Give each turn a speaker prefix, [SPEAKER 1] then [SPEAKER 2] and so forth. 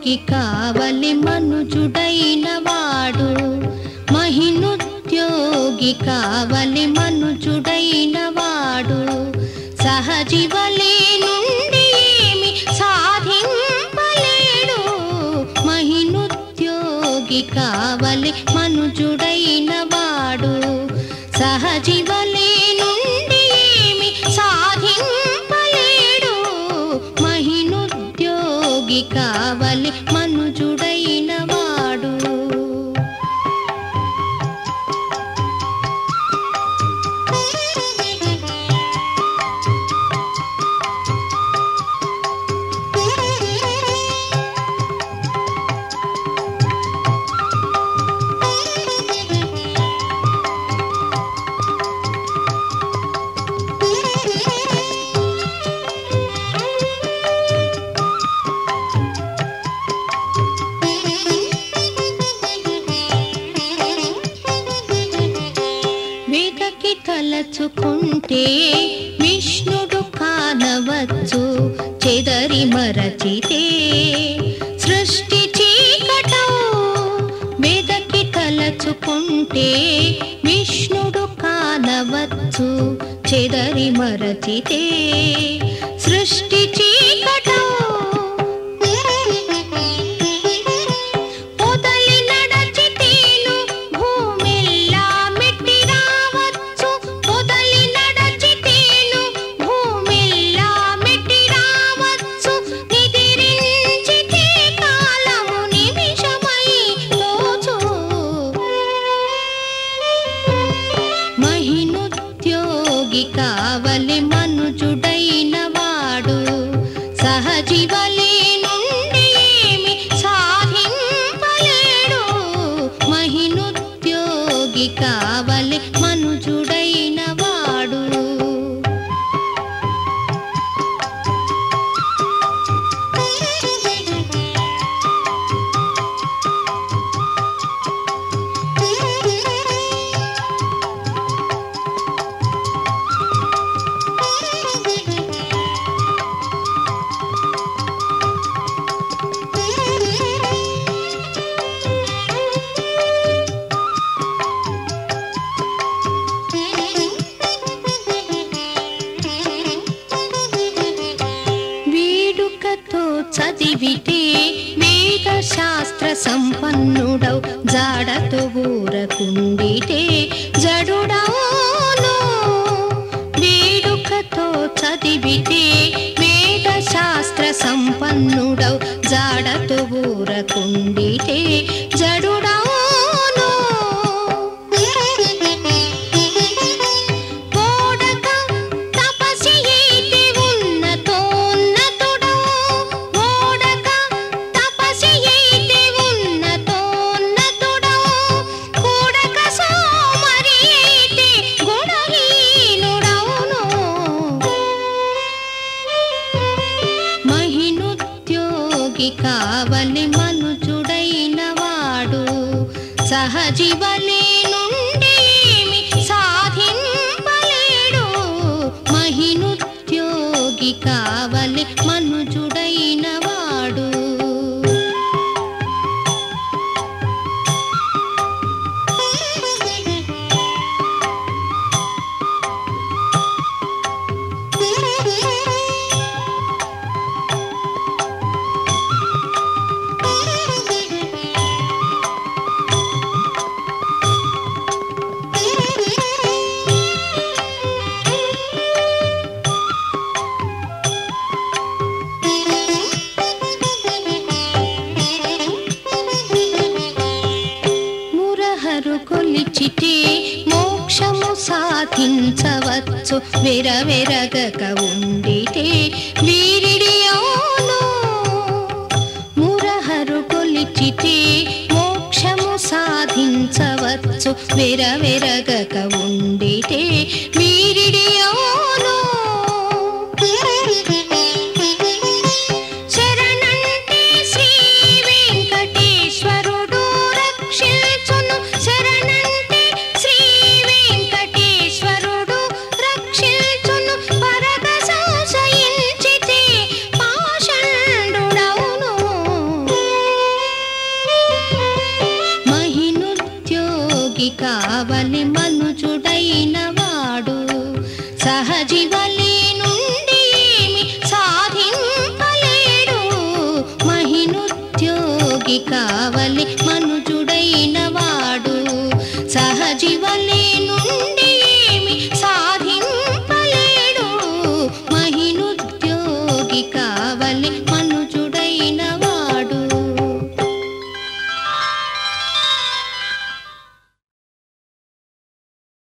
[SPEAKER 1] మహినుద్యోగి కావలి మనుచుడైన వాడు. మహినుద్యోగి కావలి మనుచుడైన వాడు. సహజీవలే నుండి ఏమి సాధింపలేడు. మహినుద్యోగి కావలి మనుజుడైన తలచుకుంటే విష్ణుడు కానవచ్చు చెదరి మరచితే సృష్టి చీకటో వెదకి తలచుకుంటే విష్ణుడు కానవచ్చు చెదరి మరచితే సృష్టి చీకట సహజీవలే వేడుకతో చదివితే వేద శాస్త్ర సంపన్నుడౌ జాడతో ఊరకుండితే జడుడవును. వేడుకతో చదివితే వేద శాస్త్ర సంపన్నుడౌ జాడతో ఊరకుండితే మహినుద్యోగి కావలి మనుజుడైన వాడు సహజీవలే నుండి సాధింపలేడు. మహినుద్యోగి కావలి మనుజుడైన కొలిచితే మోక్షము సాధించవచ్చు. వెరవెరగక ఉండితే వీరిడి మురహరు కొలిచితే మోక్షము సాధించవచ్చు. వెరవెరగక ఉండితే సృష్టికి కావలి మను చుడైన వాడు సహజీవలి నుండి సాధింపలేడు. మహినుద్యోగి కావలి